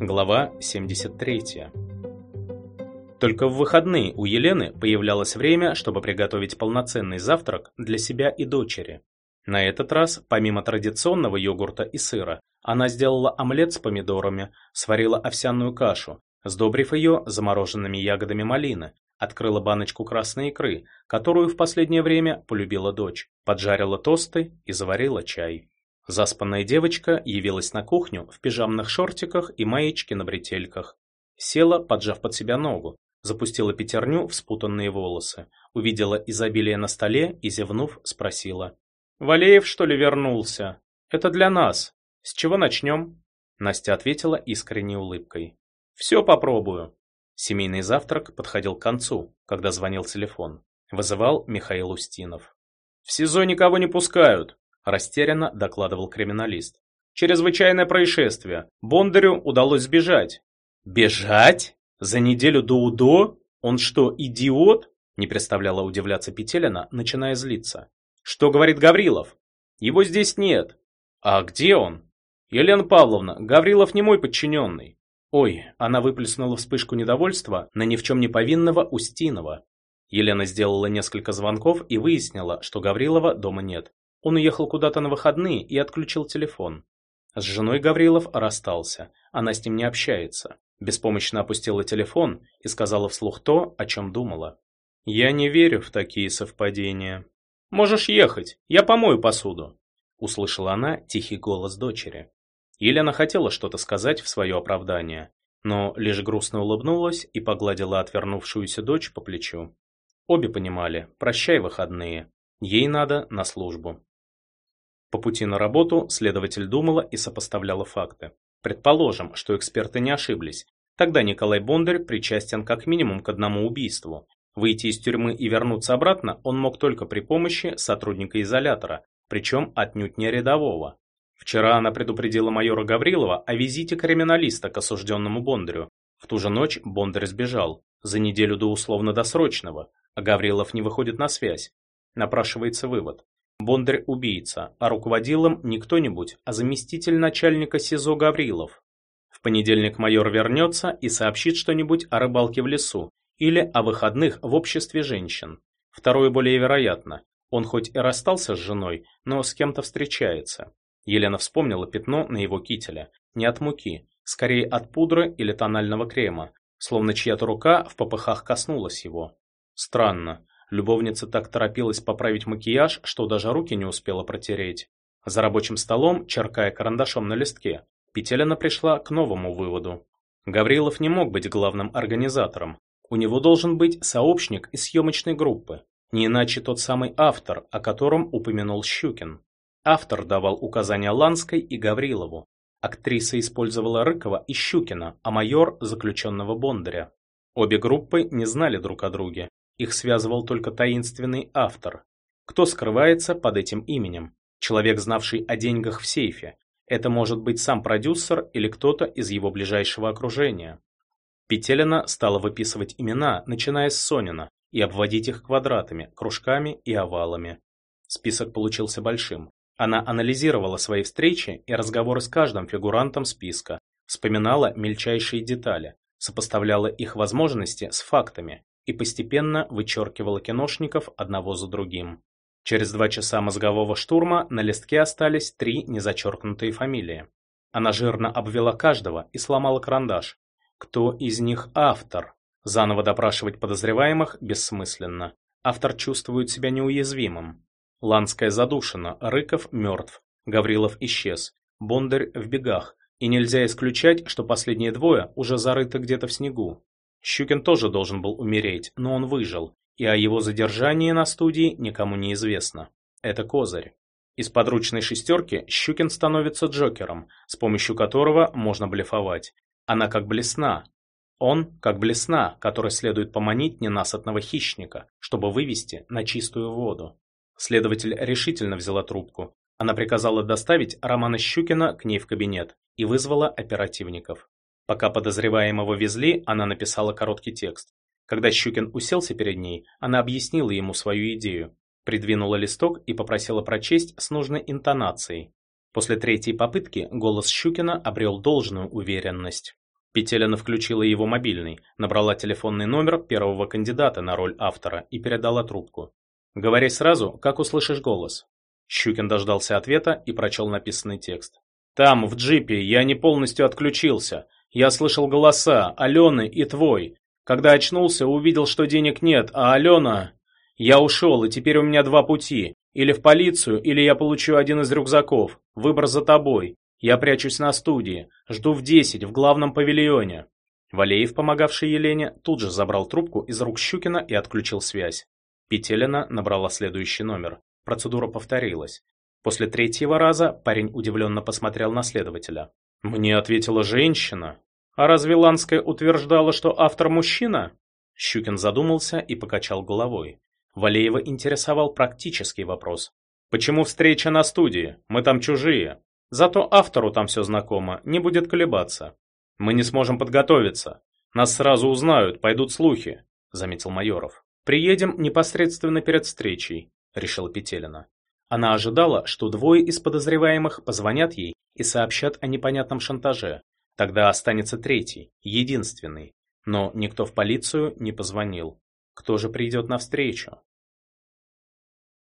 Глава 73. Только в выходные у Елены появлялось время, чтобы приготовить полноценный завтрак для себя и дочери. На этот раз, помимо традиционного йогурта и сыра, она сделала омлет с помидорами, сварила овсяную кашу, сдобрив ее замороженными ягодами малины, открыла баночку красной икры, которую в последнее время полюбила дочь, поджарила тосты и заварила чай. Заспанная девочка явилась на кухню в пижамных шортиках и маечке на бретельках. Села, поджав под себя ногу, запустила пятерню в спутанные волосы, увидела изобилие на столе и, зевнув, спросила. «Валеев, что ли, вернулся? Это для нас. С чего начнем?» Настя ответила искренней улыбкой. «Все попробую». Семейный завтрак подходил к концу, когда звонил телефон. Вызывал Михаил Устинов. «В СИЗО никого не пускают», растерянно докладывал криминалист. Чрезвычайное происшествие. Бондарю удалось сбежать. Бежать? За неделю до УДО? Он что, идиот? Не представляла удивляться Петелина, начиная злиться. Что говорит Гаврилов? Его здесь нет. А где он? Елена Павловна, Гаврилов не мой подчиненный. Ой, она выплеснула вспышку недовольства на ни в чем не повинного Устинова. Елена сделала несколько звонков и выяснила, что Гаврилова дома нет. Он уехал куда-то на выходные и отключил телефон. С женой Гаврилов расстался, она с ним не общается. Беспомощно опустила телефон и сказала вслух то, о чем думала. «Я не верю в такие совпадения. Можешь ехать, я помою посуду», услышала она тихий голос дочери. Елена хотела что-то сказать в свое оправдание, но лишь грустно улыбнулась и погладила отвернувшуюся дочь по плечу. Обе понимали, прощай выходные, ей надо на службу. По пути на работу следователь думала и сопоставляла факты. Предположим, что эксперты не ошиблись. Тогда Николай Бондарь причастен как минимум к одному убийству. Выйти из тюрьмы и вернуться обратно он мог только при помощи сотрудника изолятора, причем отнюдь не рядового. Вчера она предупредила майора Гаврилова о визите криминалиста к осужденному Бондарю. В ту же ночь Бондарь сбежал, за неделю до условно-досрочного, а Гаврилов не выходит на связь. Напрашивается вывод. Бондарь убийца, а руководил им не кто-нибудь, а заместитель начальника СИЗО Гаврилов. В понедельник майор вернется и сообщит что-нибудь о рыбалке в лесу или о выходных в обществе женщин. Второе более вероятно. Он хоть и расстался с женой, но с кем-то встречается. Елена вспомнила пятно на его кителе. Не от муки, скорее от пудры или тонального крема, словно чья-то рука в попыхах коснулась его. Странно, Любовница так торопилась поправить макияж, что даже руки не успела протереть. За рабочим столом, черкая карандашом на листке, Петелина пришла к новому выводу. Гаврилов не мог быть главным организатором. У него должен быть сообщник из съемочной группы, не иначе тот самый автор, о котором упомянул Щукин. Автор давал указания Ланской и Гаврилову. Актриса использовала Рыкова и Щукина, а майор – заключенного Бондаря. Обе группы не знали друг о друге, их связывал только таинственный автор. Кто скрывается под этим именем? Человек, знавший о деньгах в сейфе. Это может быть сам продюсер или кто-то из его ближайшего окружения. Петелина стала выписывать имена, начиная с Сонина, и обводить их квадратами, кружками и овалами. Список получился большим. Она анализировала свои встречи и разговоры с каждым фигурантом списка, вспоминала мельчайшие детали, сопоставляла их возможности с фактами и постепенно вычеркивала киношников одного за другим. Через два часа мозгового штурма на листке остались три незачеркнутые фамилии. Она жирно обвела каждого и сломала карандаш. Кто из них автор? Заново допрашивать подозреваемых бессмысленно. Автор чувствует себя неуязвимым. Ланская задушена, Рыков мертв, Гаврилов исчез, Бондарь в бегах, и нельзя исключать, что последние двое уже зарыты где-то в снегу. Щукин тоже должен был умереть, но он выжил, и о его задержании на студии никому не известно. Это козырь. Из подручной шестерки Щукин становится Джокером, с помощью которого можно блефовать. Она как блесна. Он как блесна, которой следует поманить ненасытного хищника, чтобы вывести на чистую воду. Следователь решительно взяла трубку. Она приказала доставить Романа Щукина к ней в кабинет и вызвала оперативников. Пока подозреваемого везли, она написала короткий текст. Когда Щукин уселся перед ней, она объяснила ему свою идею, придвинула листок и попросила прочесть с нужной интонацией. После третьей попытки голос Щукина обрел должную уверенность. Петелина включила его мобильный, набрала телефонный номер первого кандидата на роль автора и передала трубку. «Говори сразу, как услышишь голос». Щукин дождался ответа и прочел написанный текст. «Там, в джипе, я не полностью отключился. Я слышал голоса, Алены и твой. Когда очнулся, увидел, что денег нет, а Алена... Я ушел, и теперь у меня два пути. Или в полицию, или я получу один из рюкзаков. Выбор за тобой. Я прячусь на студии. Жду в десять, в главном павильоне». Валеев, помогавший Елене, тут же забрал трубку из рук Щукина и отключил связь. Петелина набрала следующий номер. Процедура повторилась. После третьего раза парень удивленно посмотрел на следователя. «Мне ответила женщина. А разве Ланская утверждала, что автор мужчина?» Щукин задумался и покачал головой. Валеева интересовал практический вопрос. «Почему встреча на студии? Мы там чужие. Зато автору там все знакомо, не будет колебаться. Мы не сможем подготовиться. Нас сразу узнают, пойдут слухи», — заметил Майоров. «Приедем непосредственно перед встречей», — решила Петелина. Она ожидала, что двое из подозреваемых позвонят ей и сообщат о непонятном шантаже. Тогда останется третий, единственный. Но никто в полицию не позвонил. Кто же придет навстречу?